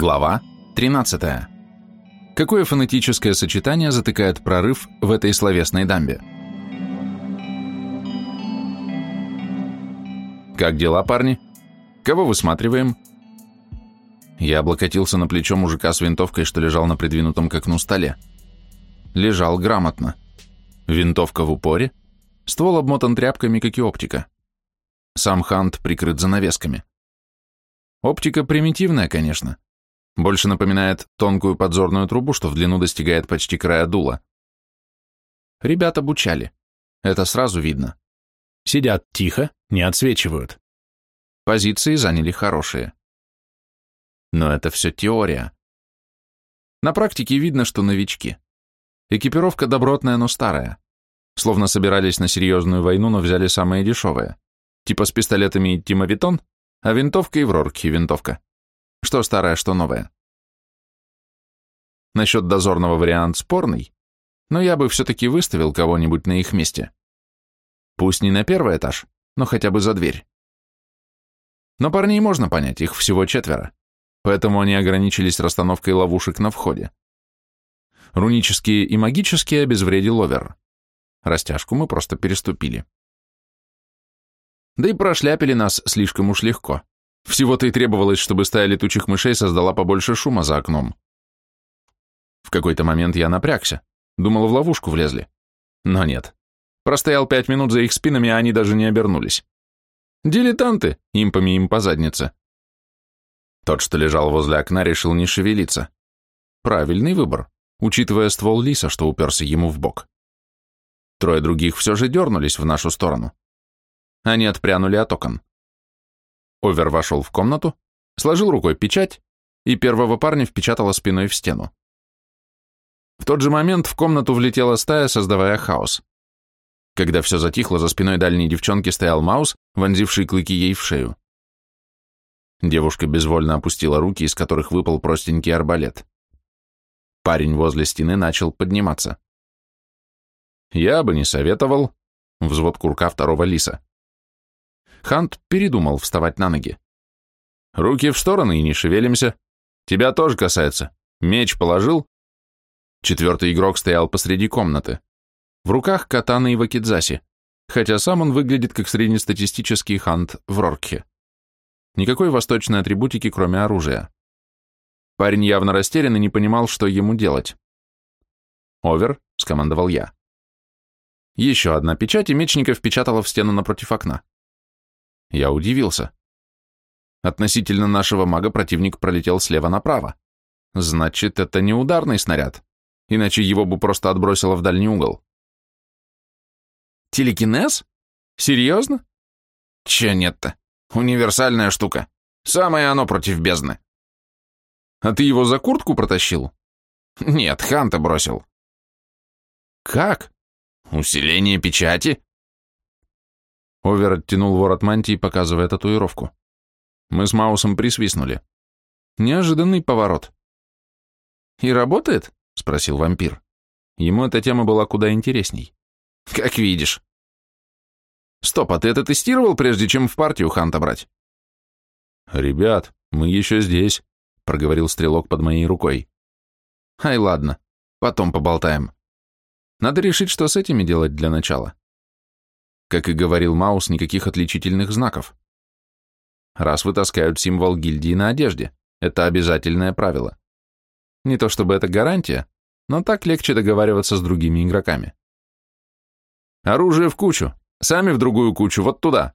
Глава 13. Какое фонетическое сочетание затыкает прорыв в этой словесной дамбе? Как дела, парни? Кого высматриваем? Я облокотился на плечо мужика с винтовкой, что лежал на придвинутом к окну столе. Лежал грамотно. Винтовка в упоре, ствол обмотан тряпками, как и оптика. Сам Хант прикрыт занавесками. Оптика примитивная, конечно, больше напоминает тонкую подзорную трубу, что в длину достигает почти края дула. Ребят обучали. Это сразу видно. Сидят тихо, не отсвечивают. Позиции заняли хорошие. Но это все теория. На практике видно, что новички. Экипировка добротная, но старая. Словно собирались на серьезную войну, но взяли самое дешевое. Типа с пистолетами идти мавитон, а винтовка и в рорке винтовка. Что старое, что новое. Насчет дозорного вариант спорный, но я бы все-таки выставил кого-нибудь на их месте. Пусть не на первый этаж, но хотя бы за дверь. Но парней можно понять, их всего четверо, поэтому они ограничились расстановкой ловушек на входе. Рунические и магические обезвредил Овер. Растяжку мы просто переступили. Да и прошляпили нас слишком уж легко. Всего-то и требовалось, чтобы стая летучих мышей создала побольше шума за окном. В какой-то момент я напрягся, думал, в ловушку влезли. Но нет. Простоял пять минут за их спинами, а они даже не обернулись. Дилетанты, импами им по заднице. Тот, что лежал возле окна, решил не шевелиться. Правильный выбор, учитывая ствол лиса, что уперся ему в бок. Трое других все же дернулись в нашу сторону. Они отпрянули от окон. Овер вошел в комнату, сложил рукой печать, и первого парня впечатало спиной в стену. В тот же момент в комнату влетела стая, создавая хаос. Когда все затихло, за спиной дальней девчонки стоял Маус, вонзивший клыки ей в шею. Девушка безвольно опустила руки, из которых выпал простенький арбалет. Парень возле стены начал подниматься. «Я бы не советовал», — взвод курка второго лиса. Хант передумал вставать на ноги. «Руки в стороны и не шевелимся. Тебя тоже касается. Меч положил?» Четвертый игрок стоял посреди комнаты. В руках катана и вакидзаси, хотя сам он выглядит как среднестатистический хант в Роркхе. Никакой восточной атрибутики, кроме оружия. Парень явно растерян и не понимал, что ему делать. «Овер», — скомандовал я. Еще одна печать, и Мечника впечатала в стену напротив окна. Я удивился. Относительно нашего мага противник пролетел слева направо. Значит, это не ударный снаряд, иначе его бы просто отбросило в дальний угол. Телекинез? Серьезно? Че нет-то? Универсальная штука. Самое оно против бездны. А ты его за куртку протащил? Нет, Ханта бросил. Как? Усиление печати? Овер оттянул ворот мантии, показывая татуировку. Мы с Маусом присвистнули. Неожиданный поворот. «И работает?» — спросил вампир. Ему эта тема была куда интересней. «Как видишь». «Стоп, а ты это тестировал, прежде чем в партию Ханта брать?» «Ребят, мы еще здесь», — проговорил стрелок под моей рукой. «Ай, ладно, потом поболтаем. Надо решить, что с этими делать для начала». Как и говорил Маус, никаких отличительных знаков. Раз вытаскают символ гильдии на одежде, это обязательное правило. Не то чтобы это гарантия, но так легче договариваться с другими игроками. Оружие в кучу, сами в другую кучу, вот туда.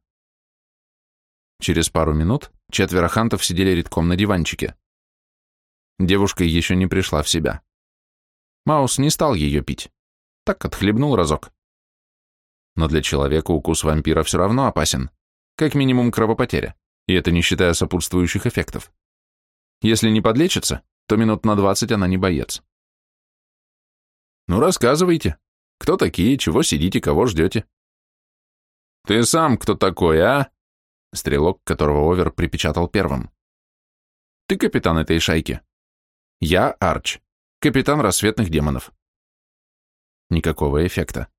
Через пару минут четверо хантов сидели редком на диванчике. Девушка еще не пришла в себя. Маус не стал ее пить. Так отхлебнул разок. Но для человека укус вампира все равно опасен. Как минимум кровопотеря, и это не считая сопутствующих эффектов. Если не подлечится, то минут на двадцать она не боец. Ну, рассказывайте. Кто такие, чего сидите, кого ждете? Ты сам кто такой, а? Стрелок, которого Овер припечатал первым. Ты капитан этой шайки. Я Арч, капитан рассветных демонов. Никакого эффекта.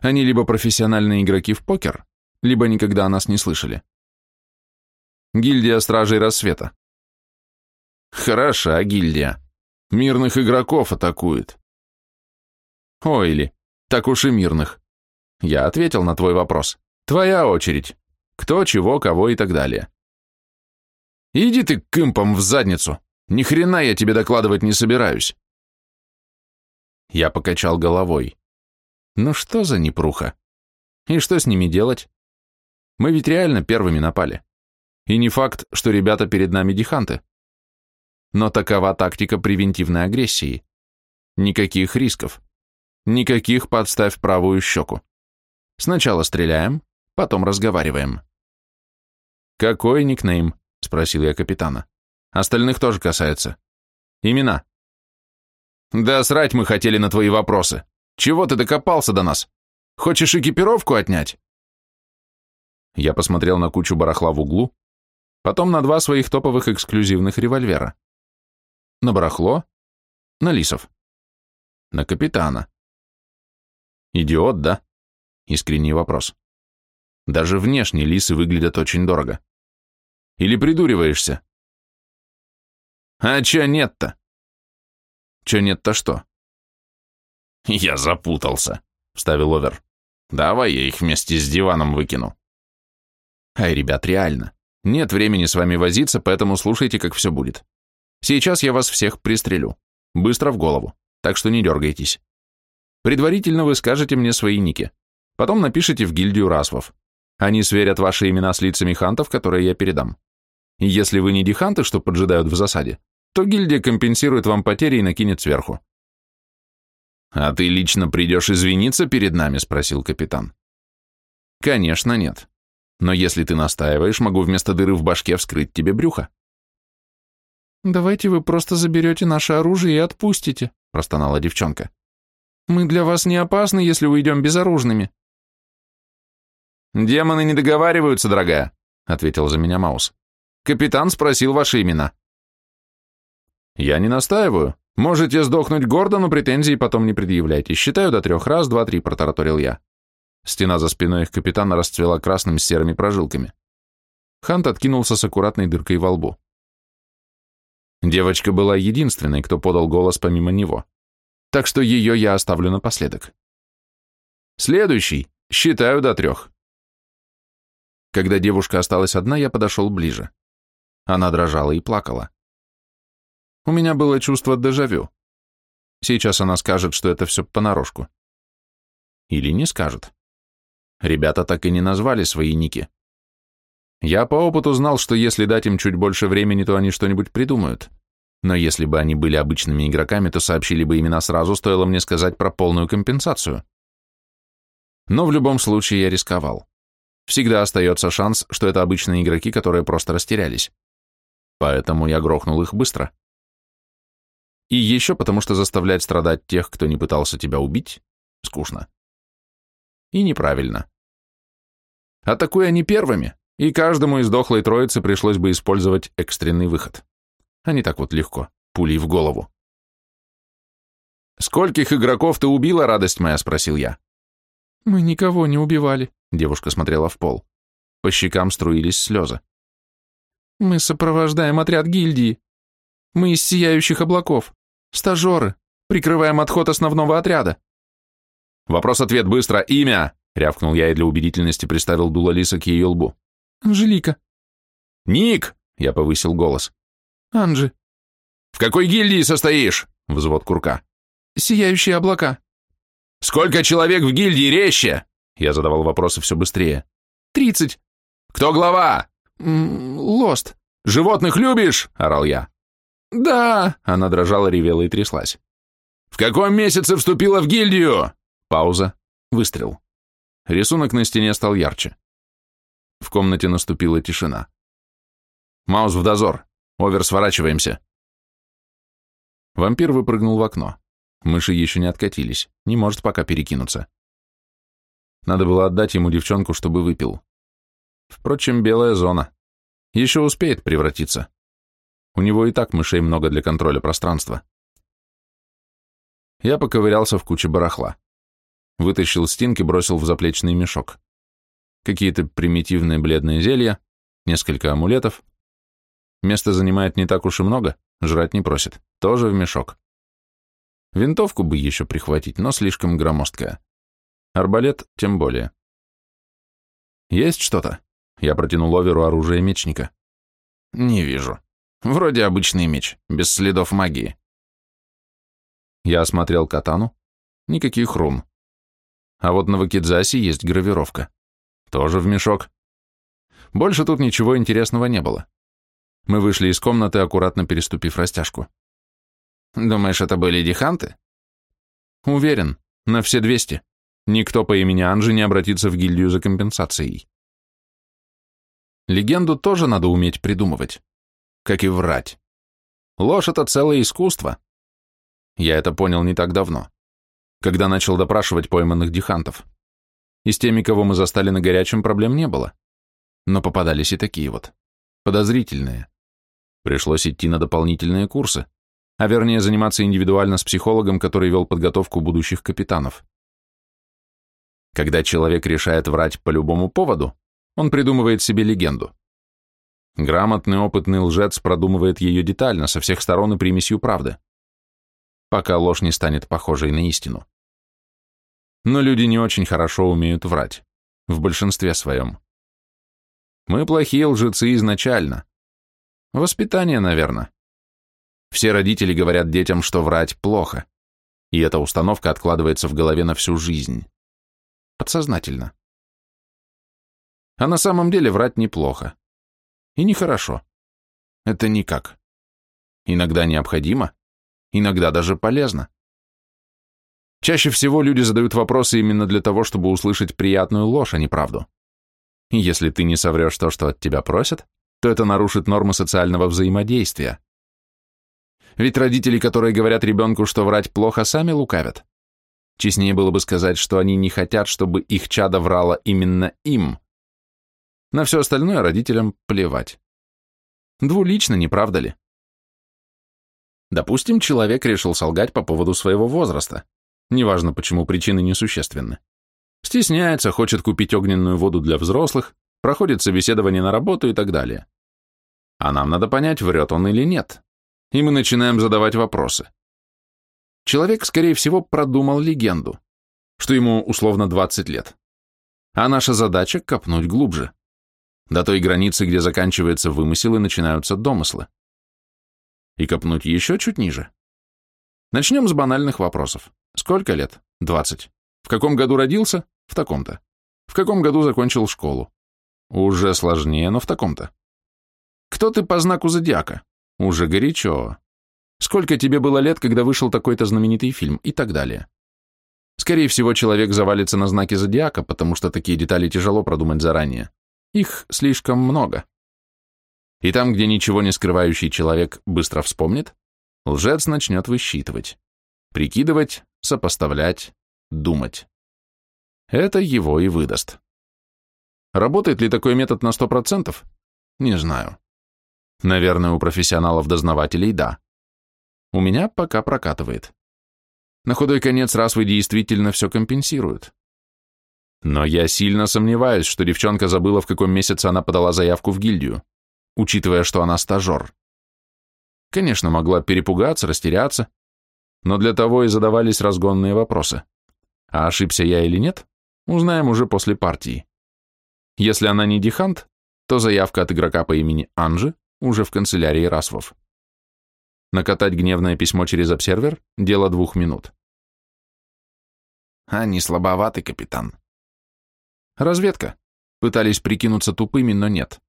Они либо профессиональные игроки в покер, либо никогда о нас не слышали. Гильдия Стражей Рассвета. Хороша гильдия. Мирных игроков атакует. Ойли, так уж и мирных. Я ответил на твой вопрос. Твоя очередь. Кто, чего, кого и так далее. Иди ты к импам в задницу. Ни хрена я тебе докладывать не собираюсь. Я покачал головой. Ну что за непруха? И что с ними делать? Мы ведь реально первыми напали. И не факт, что ребята перед нами диханты. Но такова тактика превентивной агрессии. Никаких рисков. Никаких подставь правую щеку. Сначала стреляем, потом разговариваем. «Какой никнейм?» — спросил я капитана. «Остальных тоже касается. Имена». «Да срать мы хотели на твои вопросы. Чего ты докопался до нас? Хочешь экипировку отнять?» Я посмотрел на кучу барахла в углу, потом на два своих топовых эксклюзивных револьвера. На барахло, на лисов, на капитана. Идиот, да? Искренний вопрос. Даже внешне лисы выглядят очень дорого. Или придуриваешься? А чё нет-то? Чё нет-то что? Я запутался, вставил Овер. Давай я их вместе с диваном выкину. Ай, ребят, реально. Нет времени с вами возиться, поэтому слушайте, как все будет. Сейчас я вас всех пристрелю. Быстро в голову, так что не дергайтесь. Предварительно вы скажете мне свои ники. Потом напишите в гильдию расвов. Они сверят ваши имена с лицами хантов, которые я передам. Если вы не диханты, что поджидают в засаде, то гильдия компенсирует вам потери и накинет сверху. «А ты лично придешь извиниться перед нами?» – спросил капитан. «Конечно нет. Но если ты настаиваешь, могу вместо дыры в башке вскрыть тебе брюхо». «Давайте вы просто заберете наше оружие и отпустите», – простонала девчонка. «Мы для вас не опасны, если уйдем безоружными». «Демоны не договариваются, дорогая», — ответил за меня Маус. «Капитан спросил ваши имена». «Я не настаиваю. Можете сдохнуть гордо, но претензий потом не предъявляйте. Считаю до трех. Раз, два, три», — протараторил я. Стена за спиной их капитана расцвела красным с серыми прожилками. Хант откинулся с аккуратной дыркой во лбу. Девочка была единственной, кто подал голос помимо него. Так что ее я оставлю напоследок. Следующий. Считаю до трех. Когда девушка осталась одна, я подошел ближе. Она дрожала и плакала. У меня было чувство дежавю. Сейчас она скажет, что это все понарошку. Или не скажет. Ребята так и не назвали свои ники. Я по опыту знал, что если дать им чуть больше времени, то они что-нибудь придумают. Но если бы они были обычными игроками, то сообщили бы имена сразу, стоило мне сказать про полную компенсацию. Но в любом случае я рисковал. Всегда остается шанс, что это обычные игроки, которые просто растерялись. Поэтому я грохнул их быстро. И еще потому, что заставлять страдать тех, кто не пытался тебя убить, скучно. И неправильно. Атакуя они первыми, и каждому из дохлой троицы пришлось бы использовать экстренный выход. А не так вот легко, пулей в голову. «Скольких игроков ты убила, радость моя?» — спросил я. «Мы никого не убивали», Девушка смотрела в пол. По щекам струились слезы. «Мы сопровождаем отряд гильдии. Мы из сияющих облаков. Стажеры. Прикрываем отход основного отряда». «Вопрос-ответ быстро. Имя!» — рявкнул я и для убедительности приставил дуло лиса к ее лбу. «Анжелика». «Ник!» — я повысил голос. «Анжи». «В какой гильдии состоишь?» — взвод курка. «Сияющие облака». «Сколько человек в гильдии резче?» Я задавал вопросы все быстрее. «Тридцать». «Кто глава?» «Лост». «Животных любишь?» — орал я. «Да!» — она дрожала, ревела и тряслась. «В каком месяце вступила в гильдию?» Пауза. Выстрел. Рисунок на стене стал ярче. В комнате наступила тишина. «Маус в дозор. Овер, сворачиваемся». Вампир выпрыгнул в окно. Мыши еще не откатились, не может пока перекинуться. Надо было отдать ему девчонку, чтобы выпил. Впрочем, белая зона. Еще успеет превратиться. У него и так мышей много для контроля пространства. Я поковырялся в куче барахла. Вытащил стинки, бросил в заплечный мешок. Какие-то примитивные бледные зелья, несколько амулетов. Место занимает не так уж и много, жрать не просит, тоже в мешок. Винтовку бы еще прихватить, но слишком громоздкая. Арбалет тем более. Есть что-то? Я протянул Оверу оружие мечника. Не вижу. Вроде обычный меч, без следов магии. Я осмотрел катану. Никаких рун. А вот на Вакидзасе есть гравировка. Тоже в мешок. Больше тут ничего интересного не было. Мы вышли из комнаты, аккуратно переступив растяжку. «Думаешь, это были диханты?» «Уверен, на все двести. Никто по имени Анжи не обратится в гильдию за компенсацией». Легенду тоже надо уметь придумывать, как и врать. Ложь — это целое искусство. Я это понял не так давно, когда начал допрашивать пойманных дихантов. И с теми, кого мы застали на горячем, проблем не было. Но попадались и такие вот, подозрительные. Пришлось идти на дополнительные курсы, а вернее заниматься индивидуально с психологом, который вел подготовку будущих капитанов. Когда человек решает врать по любому поводу, он придумывает себе легенду. Грамотный, опытный лжец продумывает ее детально, со всех сторон и примесью правды, пока ложь не станет похожей на истину. Но люди не очень хорошо умеют врать, в большинстве своем. Мы плохие лжецы изначально. Воспитание, наверное. Все родители говорят детям, что врать плохо, и эта установка откладывается в голове на всю жизнь. Подсознательно. А на самом деле врать неплохо. И нехорошо. Это никак. Иногда необходимо, иногда даже полезно. Чаще всего люди задают вопросы именно для того, чтобы услышать приятную ложь, а не правду. И если ты не соврешь то, что от тебя просят, то это нарушит нормы социального взаимодействия. Ведь родители, которые говорят ребенку, что врать плохо, сами лукавят. Честнее было бы сказать, что они не хотят, чтобы их чадо врало именно им. На все остальное родителям плевать. Двулично, не правда ли? Допустим, человек решил солгать по поводу своего возраста. Неважно, почему причины несущественны. Стесняется, хочет купить огненную воду для взрослых, проходит собеседование на работу и так далее. А нам надо понять, врет он или нет. И мы начинаем задавать вопросы. Человек, скорее всего, продумал легенду, что ему условно 20 лет. А наша задача — копнуть глубже до той границы, где заканчивается вымысел и начинаются домыслы. И копнуть еще чуть ниже. Начнем с банальных вопросов. Сколько лет? 20. В каком году родился? В таком-то. В каком году закончил школу? Уже сложнее, но в таком-то. Кто ты по знаку зодиака? Уже горячо. Сколько тебе было лет, когда вышел такой-то знаменитый фильм? И так далее. Скорее всего, человек завалится на знаки зодиака, потому что такие детали тяжело продумать заранее. Их слишком много. И там, где ничего не скрывающий человек быстро вспомнит, лжец начнет высчитывать, прикидывать, сопоставлять, думать. Это его и выдаст. Работает ли такой метод на 100%? Не знаю. Наверное, у профессионалов-дознавателей да. У меня пока прокатывает. На худой конец раз вы действительно все компенсируют. Но я сильно сомневаюсь, что девчонка забыла, в каком месяце она подала заявку в гильдию, учитывая, что она стажер. Конечно, могла перепугаться, растеряться, но для того и задавались разгонные вопросы. А ошибся я или нет, узнаем уже после партии. Если она не дихант, то заявка от игрока по имени Анжи уже в канцелярии Расвов. Накатать гневное письмо через обсервер – дело двух минут. Они слабоваты, капитан. Разведка. Пытались прикинуться тупыми, но нет.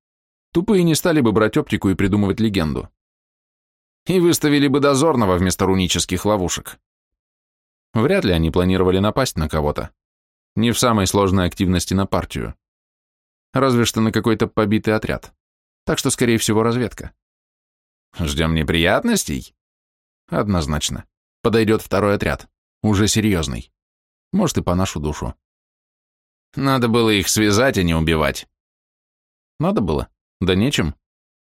Тупые не стали бы брать оптику и придумывать легенду. И выставили бы дозорного вместо рунических ловушек. Вряд ли они планировали напасть на кого-то. Не в самой сложной активности на партию. Разве что на какой-то побитый отряд. Так что, скорее всего, разведка. Ждем неприятностей? Однозначно. Подойдет второй отряд. Уже серьезный. Может, и по нашу душу. Надо было их связать, а не убивать. Надо было. Да нечем.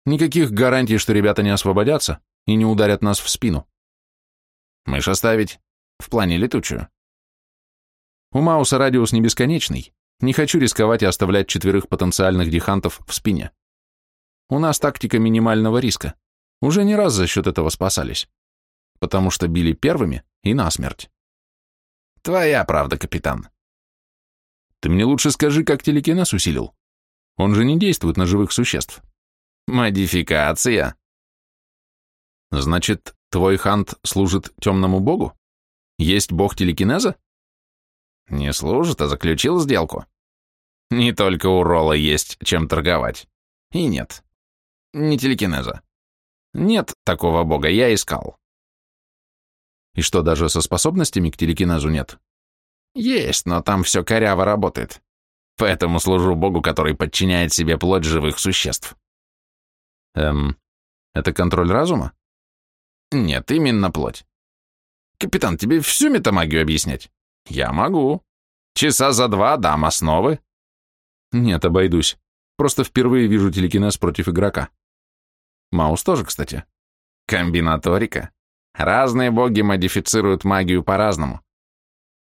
Никаких гарантий, что ребята не освободятся и не ударят нас в спину. Мышь оставить. В плане летучую. У Мауса радиус не бесконечный. Не хочу рисковать и оставлять четверых потенциальных дихантов в спине. У нас тактика минимального риска. Уже не раз за счет этого спасались, потому что били первыми и насмерть. Твоя правда, капитан. Ты мне лучше скажи, как телекинез усилил. Он же не действует на живых существ. Модификация. Значит, твой хант служит темному богу? Есть бог телекинеза? Не служит, а заключил сделку. Не только у Ролла есть чем торговать. И нет. Не телекинеза. Нет такого бога, я искал. И что, даже со способностями к телекинезу нет? Есть, но там все коряво работает. Поэтому служу богу, который подчиняет себе плоть живых существ. Эм, это контроль разума? Нет, именно плоть. Капитан, тебе всю метамагию объяснять? Я могу. Часа за два дам основы. Нет, обойдусь. Просто впервые вижу телекинез против игрока. Маус тоже, кстати. Комбинаторика. Разные боги модифицируют магию по-разному.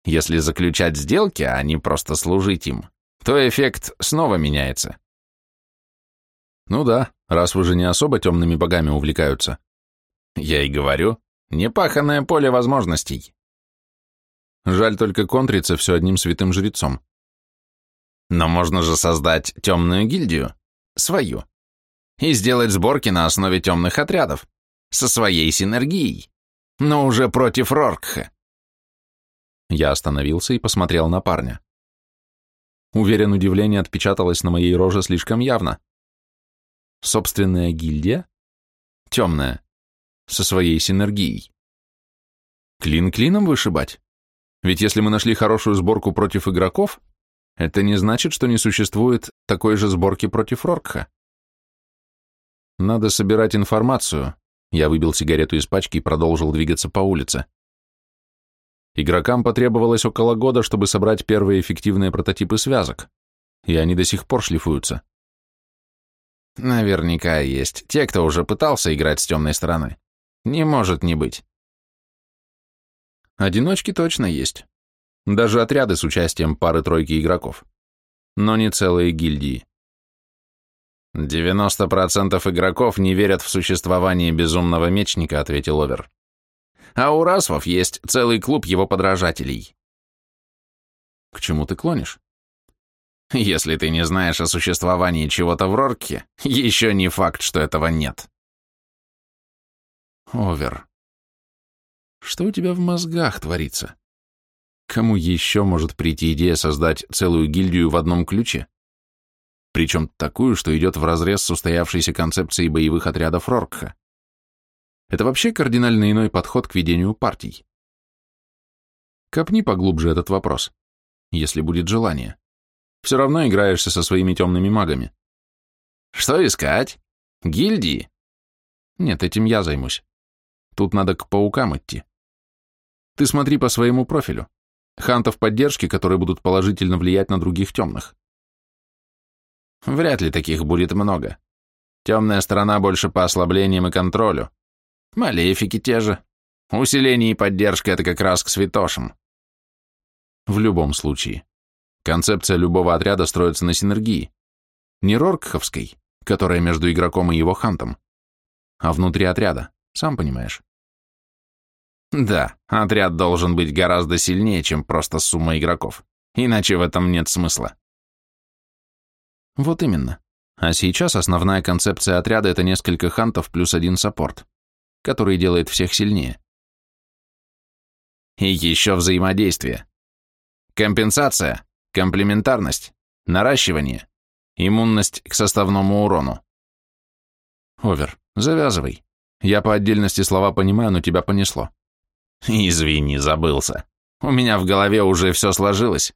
Если заключать сделки, а не просто служить им, то эффект снова меняется. Ну да, раз вы же не особо темными богами увлекаются. Я и говорю, непаханное поле возможностей. Жаль только контриться все одним святым жрецом. Но можно же создать темную гильдию, свою, и сделать сборки на основе темных отрядов, со своей синергией, но уже против Роркха. Я остановился и посмотрел на парня. Уверен, удивление отпечаталось на моей роже слишком явно. Собственная гильдия? Темная. Со своей синергией. Клин клином вышибать? Ведь если мы нашли хорошую сборку против игроков, это не значит, что не существует такой же сборки против Роркха. Надо собирать информацию. Я выбил сигарету из пачки и продолжил двигаться по улице. Игрокам потребовалось около года, чтобы собрать первые эффективные прототипы связок, и они до сих пор шлифуются. Наверняка есть те, кто уже пытался играть с темной стороны. Не может не быть. Одиночки точно есть. Даже отряды с участием пары-тройки игроков. Но не целые гильдии. 90% игроков не верят в существование безумного мечника, ответил Овер. А у Расвов есть целый клуб его подражателей. К чему ты клонишь? Если ты не знаешь о существовании чего-то в Рорке, еще не факт, что этого нет. Овер. Что у тебя в мозгах творится? Кому еще может прийти идея создать целую гильдию в одном ключе? Причем такую, что идет вразрез с устоявшейся концепцией боевых отрядов Роркха. Это вообще кардинально иной подход к ведению партий. Копни поглубже этот вопрос, если будет желание. Все равно играешься со своими темными магами. Что искать? Гильдии? Нет, этим я займусь. Тут надо к паукам идти. Ты смотри по своему профилю. Хантов поддержки, которые будут положительно влиять на других темных. Вряд ли таких будет много. Темная сторона больше по ослаблениям и контролю. Малефики те же. Усиление и поддержка — это как раз к святошам. В любом случае. Концепция любого отряда строится на синергии. Не роркховской, которая между игроком и его хантом, а внутри отряда, сам понимаешь. Да, отряд должен быть гораздо сильнее, чем просто сумма игроков, иначе в этом нет смысла. Вот именно. А сейчас основная концепция отряда — это несколько хантов плюс один саппорт, который делает всех сильнее. И еще взаимодействие. Компенсация, комплементарность, наращивание, иммунность к составному урону. Овер, завязывай. Я по отдельности слова понимаю, но тебя понесло. Извини, забылся. У меня в голове уже все сложилось.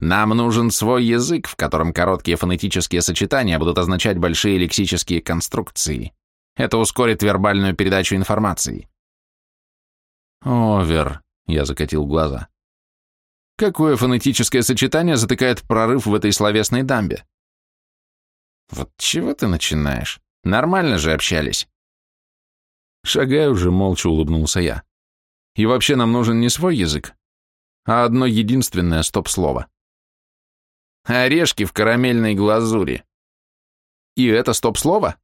Нам нужен свой язык, в котором короткие фонетические сочетания будут означать большие лексические конструкции. Это ускорит вербальную передачу информации. Овер, я закатил глаза. Какое фонетическое сочетание затыкает прорыв в этой словесной дамбе? Вот чего ты начинаешь? Нормально же общались. Шагая уже молча улыбнулся я. И вообще нам нужен не свой язык, а одно единственное стоп-слово. Орешки в карамельной глазури. И это стоп-слово?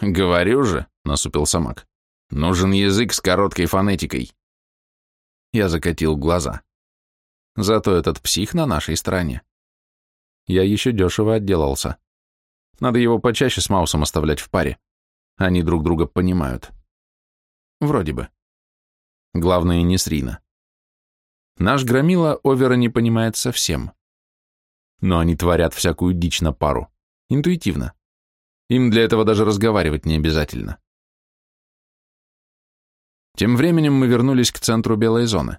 Говорю же, насупился Мак. Нужен язык с короткой фонетикой. Я закатил глаза. Зато этот псих на нашей стороне. Я еще дешево отделался. Надо его почаще с Маусом оставлять в паре. Они друг друга понимают. Вроде бы. Главное, не с Рина. Наш громила Овера не понимает совсем. Но они творят всякую дичь на пару. Интуитивно. Им для этого даже разговаривать не обязательно. Тем временем мы вернулись к центру белой зоны.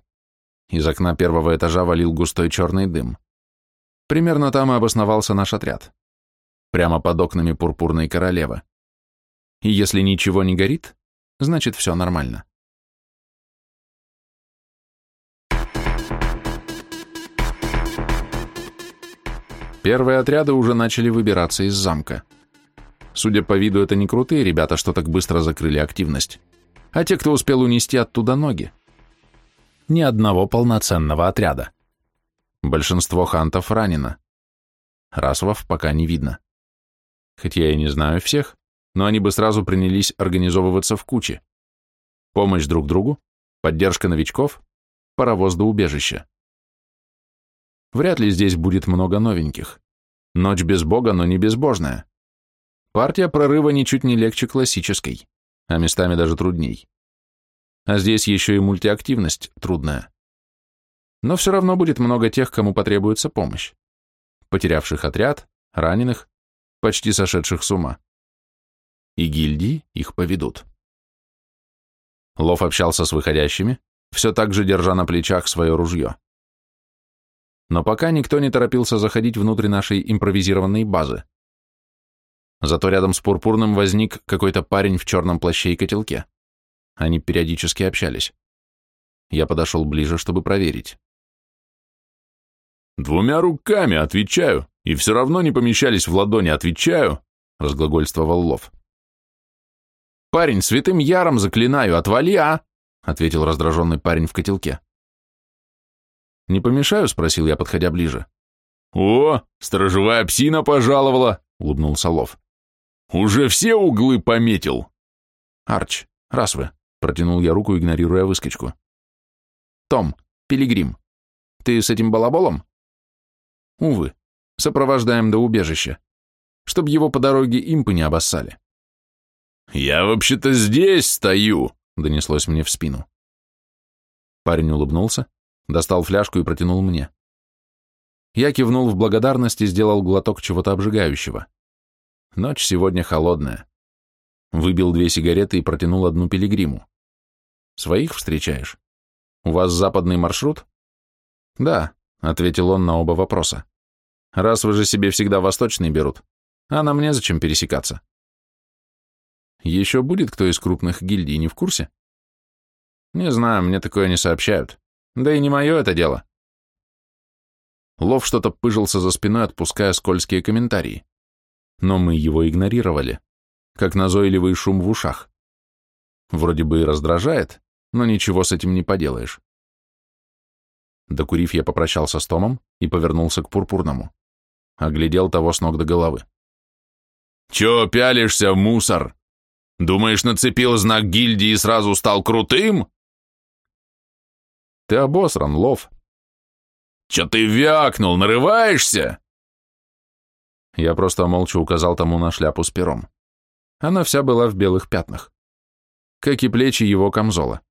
Из окна первого этажа валил густой черный дым. Примерно там и обосновался наш отряд. Прямо под окнами пурпурной королевы. И если ничего не горит, значит все нормально. Первые отряды уже начали выбираться из замка. Судя по виду, это не крутые ребята, что так быстро закрыли активность, а те, кто успел унести оттуда ноги. Ни одного полноценного отряда. Большинство хантов ранено. Расвов пока не видно. Хоть я и не знаю всех, но они бы сразу принялись организовываться в куче. Помощь друг другу, поддержка новичков, паровоз до убежища. Вряд ли здесь будет много новеньких. Ночь без бога, но не безбожная. Партия прорыва ничуть не легче классической, а местами даже трудней. А здесь еще и мультиактивность трудная. Но все равно будет много тех, кому потребуется помощь. Потерявших отряд, раненых, почти сошедших с ума. И гильдии их поведут. Лов общался с выходящими, все так же держа на плечах свое ружье но пока никто не торопился заходить внутрь нашей импровизированной базы. Зато рядом с Пурпурным возник какой-то парень в черном плаще и котелке. Они периодически общались. Я подошел ближе, чтобы проверить. «Двумя руками, отвечаю, и все равно не помещались в ладони, отвечаю», — разглагольствовал Лов. «Парень, святым яром заклинаю, отвали, а!» — ответил раздраженный парень в котелке. «Не помешаю?» — спросил я, подходя ближе. «О, сторожевая псина пожаловала!» — улыбнулся Лов. «Уже все углы пометил!» «Арч, раз вы!» — протянул я руку, игнорируя выскочку. «Том, пилигрим, ты с этим балаболом?» «Увы, сопровождаем до убежища, чтобы его по дороге импы не обоссали». «Я вообще-то здесь стою!» — донеслось мне в спину. Парень улыбнулся, достал фляжку и протянул мне. Я кивнул в благодарность и сделал глоток чего-то обжигающего. Ночь сегодня холодная. Выбил две сигареты и протянул одну пилигриму. Своих встречаешь? У вас западный маршрут? Да, ответил он на оба вопроса. Раз вы же себе всегда восточный берут, а на мне зачем пересекаться? Еще будет кто из крупных гильдий, не в курсе? Не знаю, мне такое не сообщают. Да и не мое это дело. Лов что-то пыжился за спиной, отпуская скользкие комментарии. Но мы его игнорировали, как назойливый шум в ушах. Вроде бы и раздражает, но ничего с этим не поделаешь. Докурив, я попрощался с Томом и повернулся к Пурпурному. Оглядел того с ног до головы. «Чё пялишься, мусор? Думаешь, нацепил знак гильдии и сразу стал крутым?» Ты обосран, Лов. Че ты вякнул, нарываешься? Я просто молча указал тому на шляпу с пером. Она вся была в белых пятнах. Как и плечи его камзола.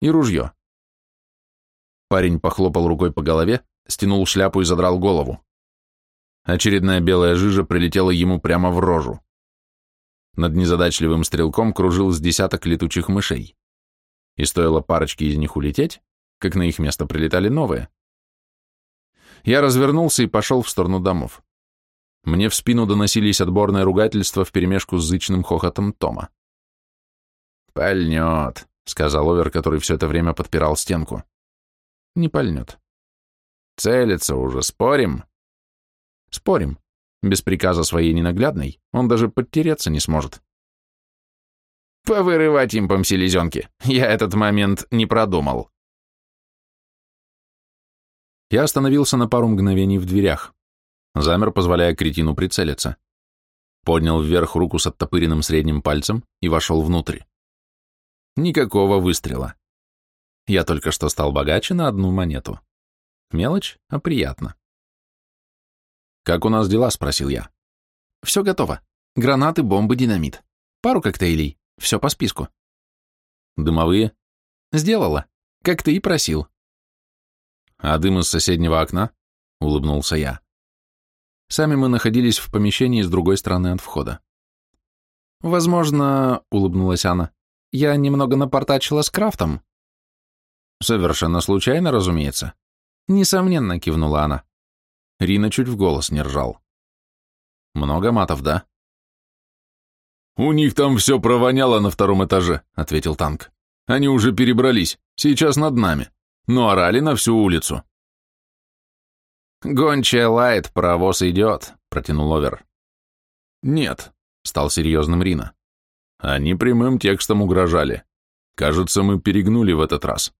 И ружье. Парень похлопал рукой по голове, стянул шляпу и задрал голову. Очередная белая жижа прилетела ему прямо в рожу. Над незадачливым стрелком кружил с десяток летучих мышей. И стоило парочке из них улететь, как на их место прилетали новые. Я развернулся и пошел в сторону домов. Мне в спину доносились отборные ругательства вперемешку с зычным хохотом Тома. «Пальнет», — сказал Овер, который все это время подпирал стенку. «Не пальнет». «Целится уже, спорим?» «Спорим. Без приказа своей ненаглядной он даже подтереться не сможет». «Повырывать импом селезенки. Я этот момент не продумал», я остановился на пару мгновений в дверях. Замер, позволяя кретину прицелиться. поднял вверх руку с оттопыренным средним пальцем и вошел внутрь. Никакого выстрела. Я только что стал богаче на одну монету. Мелочь, а приятно. «Как у нас дела?» — спросил я. «Все готово. Гранаты, бомбы, динамит. Пару коктейлей. Все по списку». «Дымовые?» «Сделала. Как ты и просил». «А дым из соседнего окна?» — улыбнулся я. Сами мы находились в помещении с другой стороны от входа. «Возможно, — улыбнулась Анна, — я немного напортачила с крафтом». «Совершенно случайно, разумеется». «Несомненно», — кивнула она. Рина чуть в голос не ржал. «Много матов, да?» «У них там все провоняло на втором этаже», — ответил танк. «Они уже перебрались, сейчас над нами, но орали на всю улицу». «Гончая лает, паровоз идет», — протянул Овер. «Нет», — стал серьезным Рина. «Они прямым текстом угрожали. Кажется, мы перегнули в этот раз».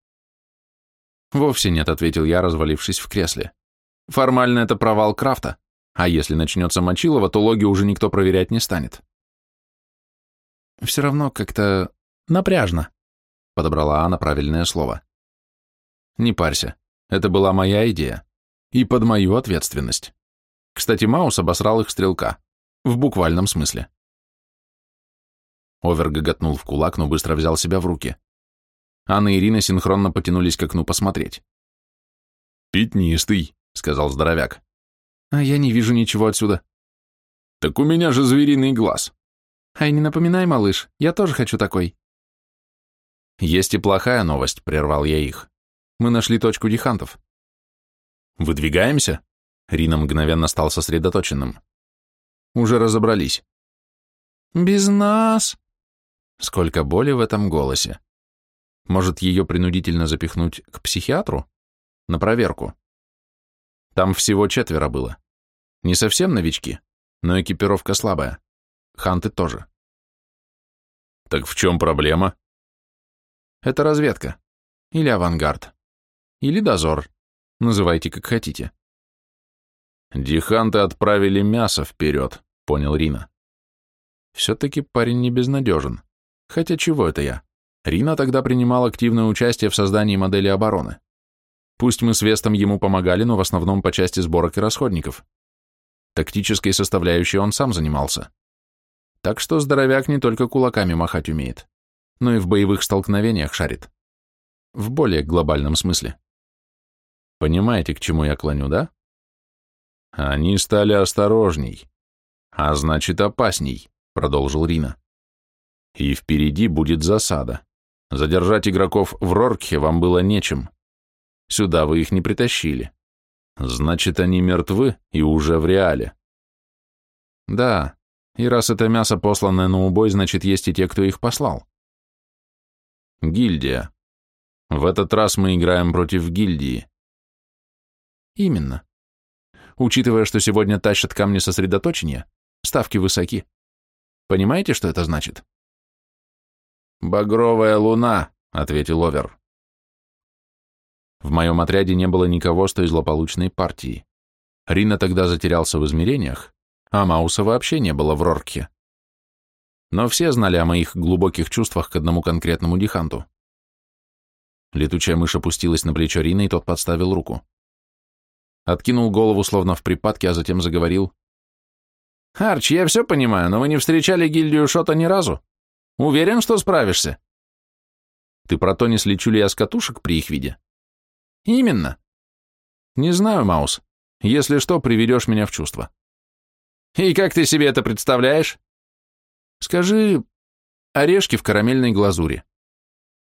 «Вовсе нет», — ответил я, развалившись в кресле. «Формально это провал крафта, а если начнется Мочилова, то логи уже никто проверять не станет». «Все равно как-то напряжно», — подобрала Анна правильное слово. «Не парься, это была моя идея. И под мою ответственность. Кстати, Маус обосрал их стрелка. В буквальном смысле. Овер гоготнул в кулак, но быстро взял себя в руки. Анна и Ирина синхронно потянулись к окну посмотреть. «Пятнистый», — сказал здоровяк. «А я не вижу ничего отсюда». «Так у меня же звериный глаз». «Ай, не напоминай, малыш, я тоже хочу такой». «Есть и плохая новость», — прервал я их. «Мы нашли точку дихантов». «Выдвигаемся?» Рина мгновенно стал сосредоточенным. «Уже разобрались». «Без нас?» Сколько боли в этом голосе. Может, ее принудительно запихнуть к психиатру? На проверку. Там всего четверо было. Не совсем новички, но экипировка слабая. Ханты тоже. Так в чем проблема? Это разведка. Или авангард. Или дозор. Называйте как хотите. Диханты отправили мясо вперед, понял Рина. Все-таки парень не безнадежен. Хотя чего это я? Рина тогда принимал активное участие в создании модели обороны. Пусть мы с Вестом ему помогали, но в основном по части сборок и расходников. Тактической составляющей он сам занимался. Так что здоровяк не только кулаками махать умеет, но и в боевых столкновениях шарит. В более глобальном смысле. Понимаете, к чему я клоню, да? Они стали осторожней, а значит опасней, продолжил Рина. И впереди будет засада. Задержать игроков в Роркхе вам было нечем. Сюда вы их не притащили. Значит, они мертвы и уже в реале. Да, и раз это мясо посланное на убой, значит, есть и те, кто их послал. Гильдия. В этот раз мы играем против гильдии. Именно. Учитывая, что сегодня тащат камни сосредоточения, ставки высоки. Понимаете, что это значит? «Багровая луна», — ответил Овер. В моем отряде не было никого с той злополучной партии. Рина тогда затерялся в измерениях, а Мауса вообще не было в Рорке. Но все знали о моих глубоких чувствах к одному конкретному диханту. Летучая мышь опустилась на плечо Рина, и тот подставил руку откинул голову словно в припадке, а затем заговорил. «Арчи, я все понимаю, но мы не встречали гильдию Шота ни разу. Уверен, что справишься?» «Ты про то, не слечу ли я с катушек при их виде?» «Именно». «Не знаю, Маус. Если что, приведешь меня в чувство». «И как ты себе это представляешь?» «Скажи, орешки в карамельной глазури».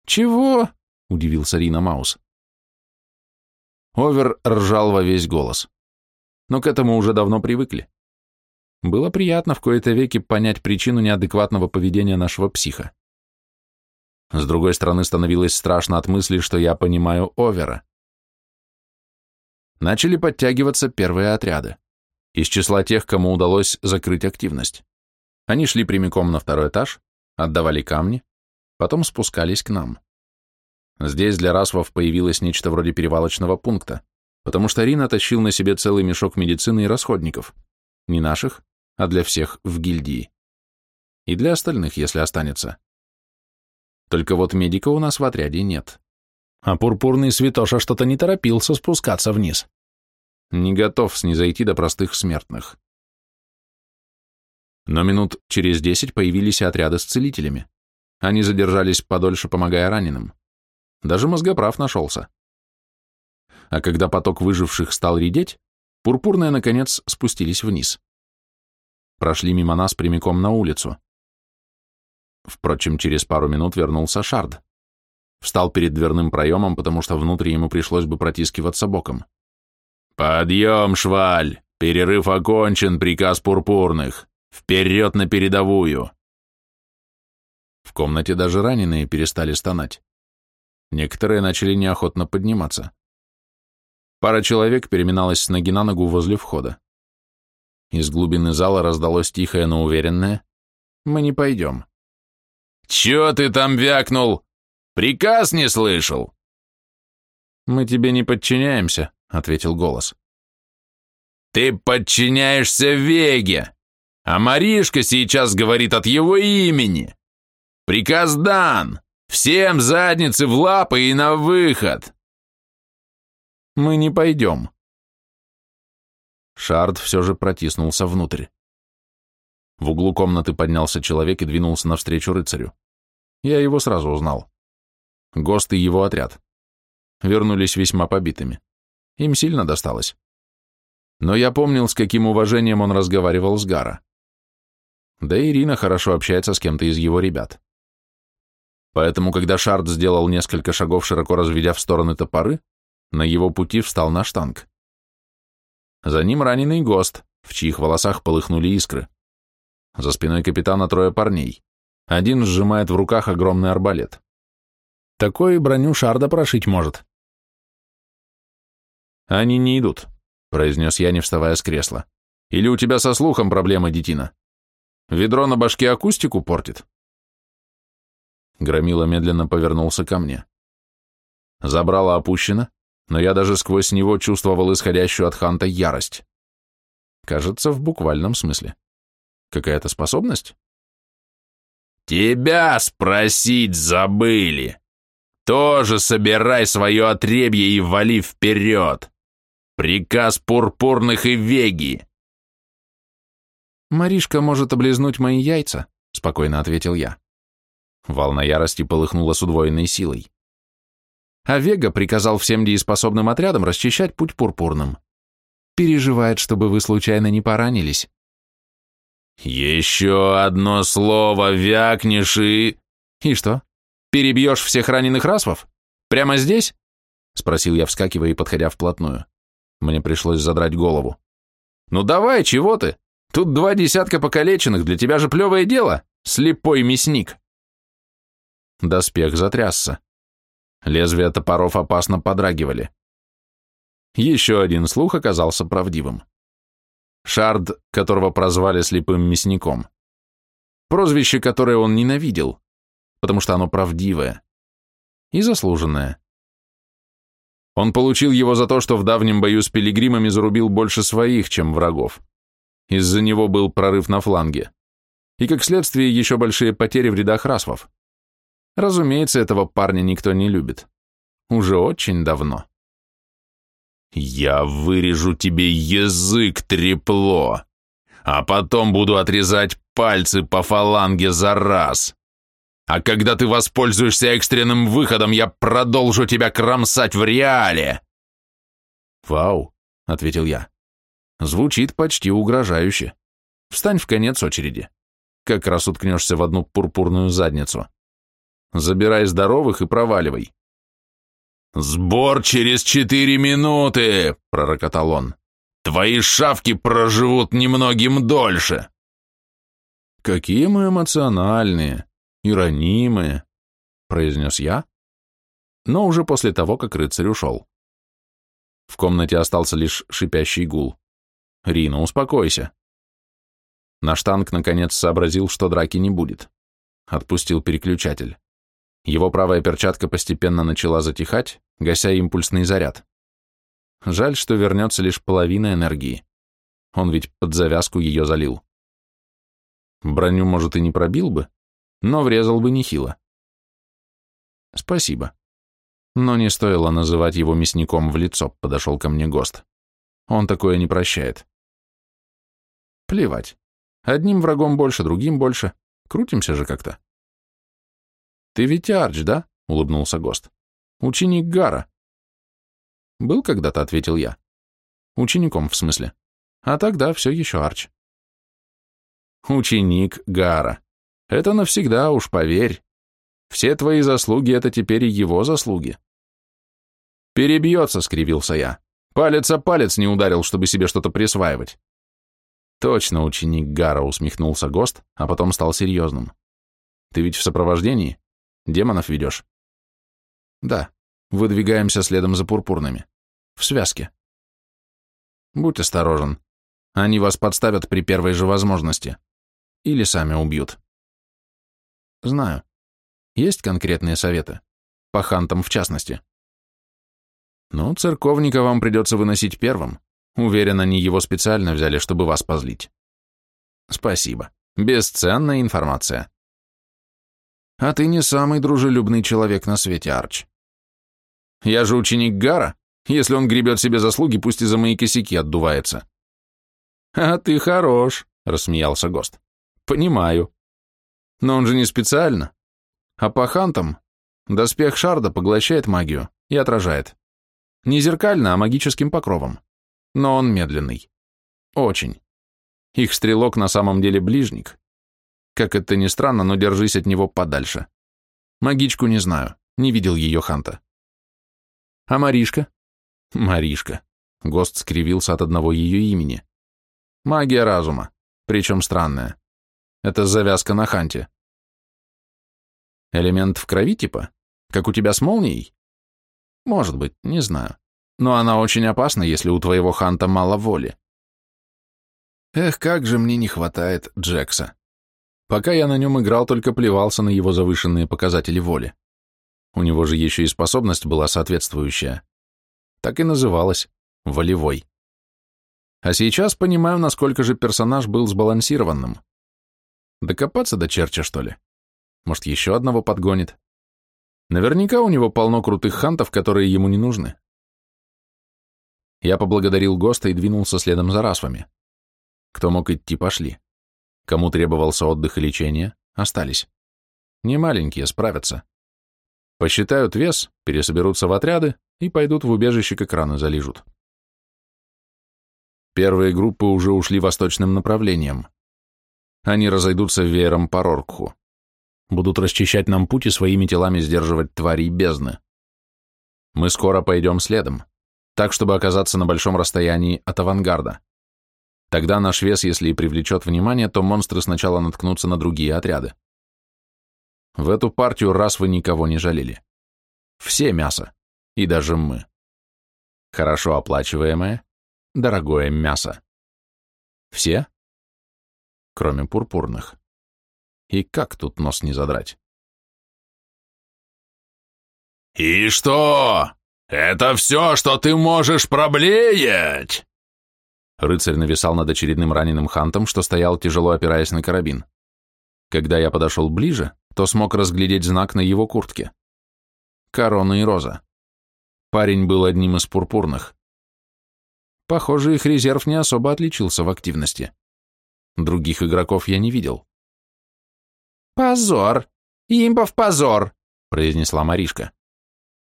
«Чего?» — удивился Рина Маус. Овер ржал во весь голос. Но к этому уже давно привыкли. Было приятно в кои-то веки понять причину неадекватного поведения нашего психа. С другой стороны, становилось страшно от мысли, что я понимаю Овера. Начали подтягиваться первые отряды. Из числа тех, кому удалось закрыть активность. Они шли прямиком на второй этаж, отдавали камни, потом спускались к нам. Здесь для расвов появилось нечто вроде перевалочного пункта, потому что Рина тащил на себе целый мешок медицины и расходников. Не наших, а для всех в гильдии. И для остальных, если останется. Только вот медика у нас в отряде нет. А пурпурный святоша что-то не торопился спускаться вниз. Не готов снизойти до простых смертных. Но минут через десять появились отряды с целителями. Они задержались подольше, помогая раненым. Даже мозгоправ нашелся. А когда поток выживших стал редеть, пурпурные, наконец, спустились вниз. Прошли мимо нас прямиком на улицу. Впрочем, через пару минут вернулся Шард. Встал перед дверным проемом, потому что внутрь ему пришлось бы протискиваться боком. «Подъем, шваль! Перерыв окончен, приказ пурпурных! Вперед на передовую!» В комнате даже раненые перестали стонать. Некоторые начали неохотно подниматься. Пара человек переминалась с ноги на ногу возле входа. Из глубины зала раздалось тихое, но уверенное «Мы не пойдем». «Чё ты там вякнул? Приказ не слышал?» «Мы тебе не подчиняемся», — ответил голос. «Ты подчиняешься Веге, а Маришка сейчас говорит от его имени. Приказ дан, всем задницы в лапы и на выход!» «Мы не пойдем». Шард все же протиснулся внутрь. В углу комнаты поднялся человек и двинулся навстречу рыцарю. Я его сразу узнал. Гост и его отряд. Вернулись весьма побитыми. Им сильно досталось. Но я помнил, с каким уважением он разговаривал с Гара. Да и Ирина хорошо общается с кем-то из его ребят. Поэтому, когда Шард сделал несколько шагов, широко разведя в стороны топоры, на его пути встал наш танк. За ним раненый Гост, в чьих волосах полыхнули искры. За спиной капитана трое парней. Один сжимает в руках огромный арбалет. Такой броню Шарда прошить может. «Они не идут», — произнес я, не вставая с кресла. «Или у тебя со слухом проблемы, детина? Ведро на башке акустику портит?» Громила медленно повернулся ко мне. Забрало опущено, но я даже сквозь него чувствовал исходящую от Ханта ярость. Кажется, в буквальном смысле. Какая-то способность? «Тебя спросить забыли! Тоже собирай свое отребье и вали вперед! Приказ пурпурных и веги!» «Маришка может облизнуть мои яйца», — спокойно ответил я. Волна ярости полыхнула с удвоенной силой. А Вега приказал всем дееспособным отрядам расчищать путь пурпурным. Переживает, чтобы вы случайно не поранились. «Еще одно слово вякнешь и...» «И что? Перебьешь всех раненых расвов? Прямо здесь?» Спросил я, вскакивая и подходя вплотную. Мне пришлось задрать голову. «Ну давай, чего ты? Тут два десятка покалеченных, для тебя же плевое дело, слепой мясник!» Доспех затрясся. Лезвия топоров опасно подрагивали. Еще один слух оказался правдивым. Шард, которого прозвали слепым мясником. Прозвище, которое он ненавидел, потому что оно правдивое и заслуженное. Он получил его за то, что в давнем бою с пилигримами зарубил больше своих, чем врагов. Из-за него был прорыв на фланге. И, как следствие, еще большие потери в рядах расвов. Разумеется, этого парня никто не любит. Уже очень давно. «Я вырежу тебе язык, трепло, а потом буду отрезать пальцы по фаланге за раз. А когда ты воспользуешься экстренным выходом, я продолжу тебя кромсать в реале!» «Вау», — ответил я. «Звучит почти угрожающе. Встань в конец очереди. Как раз уткнешься в одну пурпурную задницу». Забирай здоровых и проваливай. «Сбор через четыре минуты!» — пророкотал он. «Твои шавки проживут немногим дольше!» «Какие мы эмоциональные и ранимые!» — произнес я, но уже после того, как рыцарь ушел. В комнате остался лишь шипящий гул. «Рина, успокойся!» Наш танк наконец сообразил, что драки не будет. Отпустил переключатель. Его правая перчатка постепенно начала затихать, гася импульсный заряд. Жаль, что вернется лишь половина энергии. Он ведь под завязку ее залил. Броню, может, и не пробил бы, но врезал бы нехило. Спасибо. Но не стоило называть его мясником в лицо, подошел ко мне ГОСТ. Он такое не прощает. Плевать. Одним врагом больше, другим больше. Крутимся же как-то. Ты ведь Арч, да? Улыбнулся ГОСТ. Ученик Гара. Был когда-то, ответил я. Учеником, в смысле. А тогда все еще Арч. Ученик Гара. Это навсегда, уж поверь. Все твои заслуги — это теперь и его заслуги. Перебьется, — скривился я. Палец о палец не ударил, чтобы себе что-то присваивать. Точно, ученик Гара, — усмехнулся Гост, а потом стал серьезным. Ты ведь в сопровождении? Демонов ведешь? Да, выдвигаемся следом за пурпурными. В связке. Будь осторожен. Они вас подставят при первой же возможности. Или сами убьют. Знаю. Есть конкретные советы? По хантам в частности. Ну, церковника вам придется выносить первым. Уверен, они его специально взяли, чтобы вас позлить. Спасибо. Бесценная информация. А ты не самый дружелюбный человек на свете, Арч. Я же ученик Гара. Если он гребет себе заслуги, пусть и за мои косяки отдувается. А ты хорош, рассмеялся Гост. Понимаю. Но он же не специально. А по хантам доспех Шарда поглощает магию и отражает. Не зеркально, а магическим покровом. Но он медленный. Очень. Их стрелок на самом деле ближник. Как это ни странно, но держись от него подальше. Магичку не знаю, не видел ее Ханта. А Маришка? Маришка. Гост скривился от одного ее имени. Магия разума, причем странная. Это завязка на Ханте. Элемент в крови типа? Как у тебя с молнией? Может быть, не знаю. Но она очень опасна, если у твоего ханта мало воли. Эх, как же мне не хватает Джекса. Пока я на нем играл, только плевался на его завышенные показатели воли. У него же еще и способность была соответствующая. Так и называлась — волевой. А сейчас понимаю, насколько же персонаж был сбалансированным. Докопаться до черча, что ли? Может, еще одного подгонит? Наверняка у него полно крутых хантов, которые ему не нужны. Я поблагодарил Госта и двинулся следом за расвами. Кто мог идти, пошли. Кому требовался отдых и лечение, остались. Не маленькие, справятся. Посчитают вес, пересоберутся в отряды и пойдут в убежище, как раны залижут. Первые группы уже ушли восточным направлением. Они разойдутся веером по Роркху будут расчищать нам путь и своими телами сдерживать тварей бездны. Мы скоро пойдем следом, так, чтобы оказаться на большом расстоянии от авангарда. Тогда наш вес, если и привлечет внимание, то монстры сначала наткнутся на другие отряды. В эту партию раз вы никого не жалели. Все мясо, и даже мы. Хорошо оплачиваемое, дорогое мясо. Все? Кроме пурпурных. И как тут нос не задрать? «И что? Это все, что ты можешь проблеять?» Рыцарь нависал над очередным раненым хантом, что стоял, тяжело опираясь на карабин. Когда я подошел ближе, то смог разглядеть знак на его куртке. Корона и роза. Парень был одним из пурпурных. Похоже, их резерв не особо отличился в активности. Других игроков я не видел. «Позор! Импов позор!» — произнесла Маришка.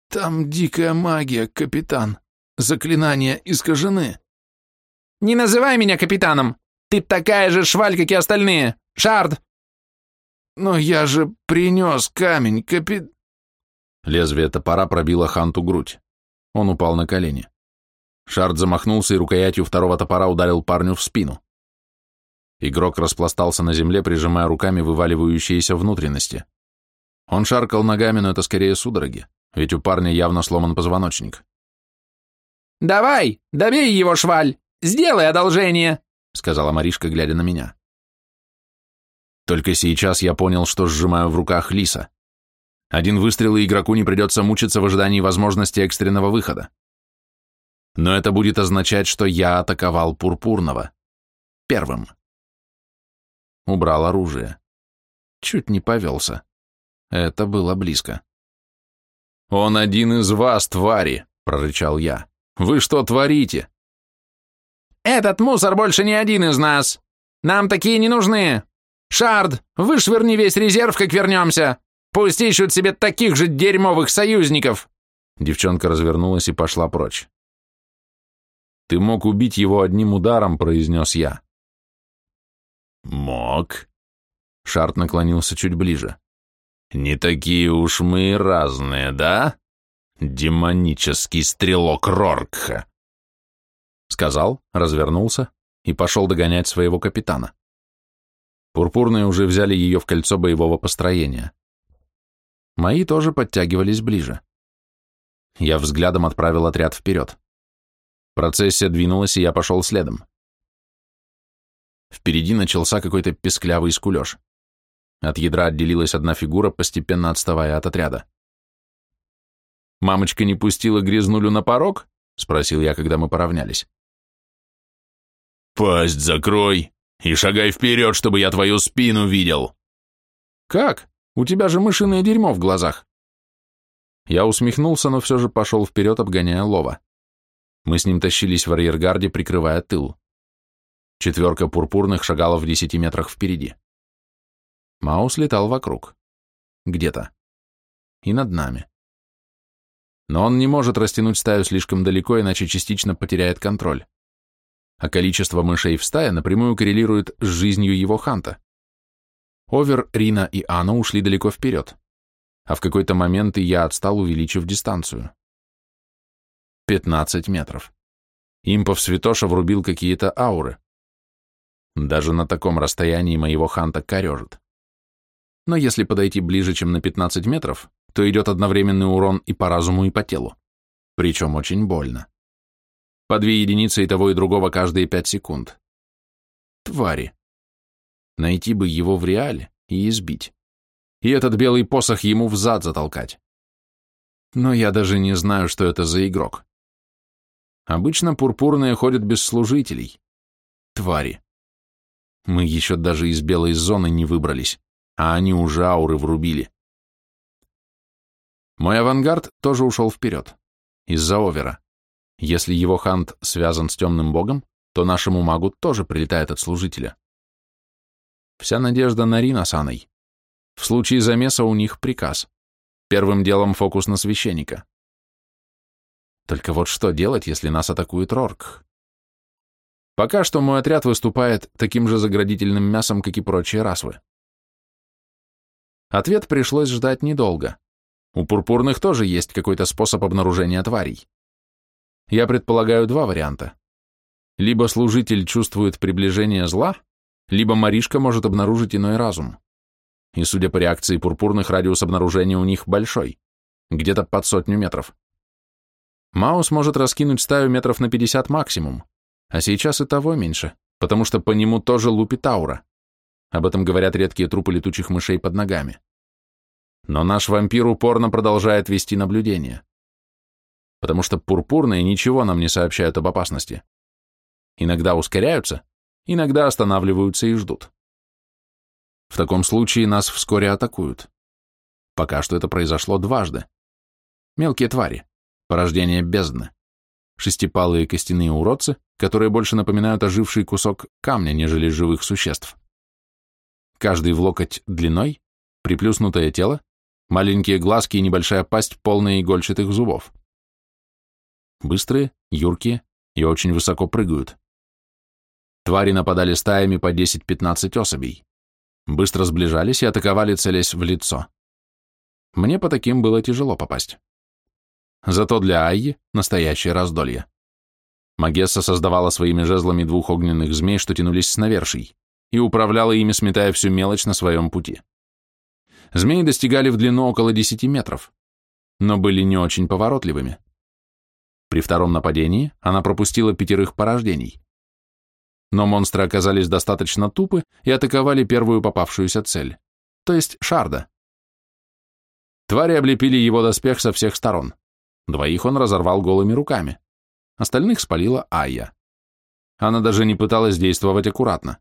«Там дикая магия, капитан. Заклинания искажены». «Не называй меня капитаном! Ты такая же шваль, как и остальные! Шард!» «Но я же принес камень, капи...» Лезвие топора пробило Ханту грудь. Он упал на колени. Шард замахнулся и рукоятью второго топора ударил парню в спину. Игрок распластался на земле, прижимая руками вываливающиеся внутренности. Он шаркал ногами, но это скорее судороги, ведь у парня явно сломан позвоночник. «Давай, добей его, шваль! Сделай одолжение!» — сказала Маришка, глядя на меня. Только сейчас я понял, что сжимаю в руках лиса. Один выстрел, и игроку не придется мучиться в ожидании возможности экстренного выхода. Но это будет означать, что я атаковал Пурпурного. Первым. убрал оружие. Чуть не повелся. Это было близко. «Он один из вас, твари!» — прорычал я. «Вы что творите?» «Этот мусор больше не один из нас! Нам такие не нужны! Шард, вышвырни весь резерв, как вернемся! Пусть ищут себе таких же дерьмовых союзников!» Девчонка развернулась и пошла прочь. «Ты мог убить его одним ударом», — произнес я. «Мог?» Шарт наклонился чуть ближе. «Не такие уж мы разные, да? Демонический стрелок Роркха!» Сказал, развернулся и пошел догонять своего капитана. Пурпурные уже взяли ее в кольцо боевого построения. Мои тоже подтягивались ближе. Я взглядом отправил отряд вперед. Процессия двинулась, и я пошел следом. Впереди начался какой-то песклявый скулеж. От ядра отделилась одна фигура, постепенно отставая от отряда. «Мамочка не пустила грязнулю на порог?» — спросил я, когда мы поравнялись. «Пасть закрой и шагай вперед, чтобы я твою спину видел!» «Как? У тебя же мышиное дерьмо в глазах!» Я усмехнулся, но все же пошел вперед, обгоняя лова. Мы с ним тащились в арьергарде, прикрывая тыл. Четверка пурпурных шагала в десяти метрах впереди. Маус летал вокруг. Где-то. И над нами. Но он не может растянуть стаю слишком далеко, иначе частично потеряет контроль. А количество мышей в стае напрямую коррелирует с жизнью его ханта. Овер, Рина и Анна ушли далеко вперед, а в какой-то момент и я отстал, увеличив дистанцию. 15 метров. Импов Святоша врубил какие-то ауры. Даже на таком расстоянии моего ханта корежит. Но если подойти ближе, чем на 15 метров, то идет одновременный урон и по разуму, и по телу. Причем очень больно. По две единицы и того, и другого каждые пять секунд. Твари. Найти бы его в реале и избить. И этот белый посох ему в зад затолкать. Но я даже не знаю, что это за игрок. Обычно пурпурные ходят без служителей. Твари. Мы еще даже из белой зоны не выбрались, а они уже ауры врубили. Мой авангард тоже ушел вперед. Из-за овера. Если его хант связан с темным богом, то нашему магу тоже прилетает от служителя. Вся надежда на Рина с Аной. В случае замеса у них приказ. Первым делом фокус на священника. Только вот что делать, если нас атакует Рорк? Пока что мой отряд выступает таким же заградительным мясом, как и прочие расвы. Ответ пришлось ждать недолго. У пурпурных тоже есть какой-то способ обнаружения тварей. Я предполагаю два варианта. Либо служитель чувствует приближение зла, либо Маришка может обнаружить иной разум. И судя по реакции пурпурных, радиус обнаружения у них большой, где-то под сотню метров. Маус может раскинуть стаю метров на 50 максимум, а сейчас и того меньше, потому что по нему тоже лупит аура. Об этом говорят редкие трупы летучих мышей под ногами. Но наш вампир упорно продолжает вести наблюдение. Потому что пурпурные ничего нам не сообщают об опасности. Иногда ускоряются, иногда останавливаются и ждут. В таком случае нас вскоре атакуют. Пока что это произошло дважды. Мелкие твари, порождение бездны. Шестипалые костяные уродцы, которые больше напоминают оживший кусок камня, нежели живых существ. Каждый в локоть длиной, приплюснутое тело, маленькие глазки и небольшая пасть, полная игольчатых зубов. Быстрые, юркие и очень высоко прыгают. Твари нападали стаями по 10-15 особей. Быстро сближались и атаковали, целясь в лицо. Мне по таким было тяжело попасть. Зато для Айи настоящее раздолье. Магесса создавала своими жезлами двух огненных змей, что тянулись с наверший, и управляла ими, сметая всю мелочь на своем пути. Змеи достигали в длину около 10 метров, но были не очень поворотливыми. При втором нападении она пропустила пятерых порождений. Но монстры оказались достаточно тупы и атаковали первую попавшуюся цель, то есть Шарда. Твари облепили его доспех со всех сторон. Двоих он разорвал голыми руками. Остальных спалила Айя. Она даже не пыталась действовать аккуратно.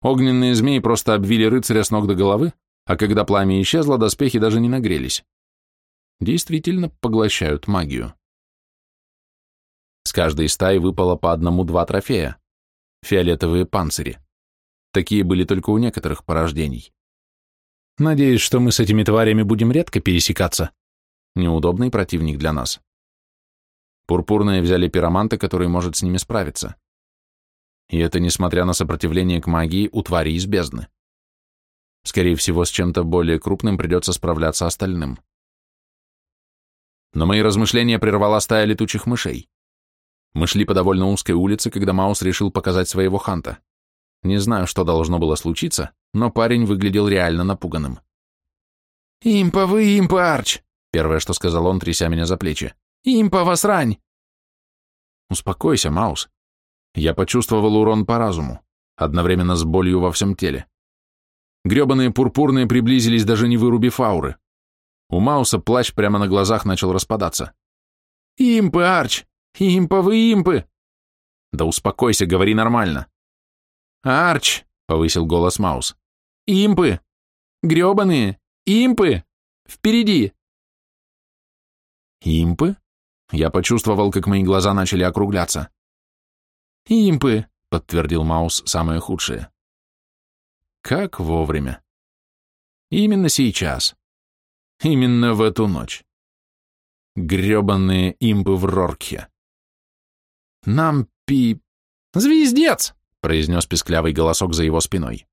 Огненные змеи просто обвили рыцаря с ног до головы, а когда пламя исчезло, доспехи даже не нагрелись. Действительно поглощают магию. С каждой стаи выпало по одному-два трофея. Фиолетовые панцири. Такие были только у некоторых порождений. Надеюсь, что мы с этими тварями будем редко пересекаться. Неудобный противник для нас. Пурпурные взяли пироманта, который может с ними справиться. И это несмотря на сопротивление к магии у твари из бездны. Скорее всего, с чем-то более крупным придется справляться остальным. Но мои размышления прервала стая летучих мышей. Мы шли по довольно узкой улице, когда Маус решил показать своего ханта. Не знаю, что должно было случиться, но парень выглядел реально напуганным. «Импа вы, импа, Арч!» — первое, что сказал он, тряся меня за плечи. «Импа вас рань!» «Успокойся, Маус». Я почувствовал урон по разуму, одновременно с болью во всем теле. Гребаные пурпурные приблизились, даже не вырубив ауры. У Мауса плащ прямо на глазах начал распадаться. «Импы, Арч! Импа вы, импы!» «Да успокойся, говори нормально!» «Арч!» — повысил голос Маус. «Импы! Гребаные! Импы! Впереди!» «Импы?» Я почувствовал, как мои глаза начали округляться. «Импы!» — подтвердил Маус самое худшее. Как вовремя. Именно сейчас. Именно в эту ночь. Гребанные импы в Роркхе. Нам пи... «Звездец!» произнес песклявый голосок за его спиной.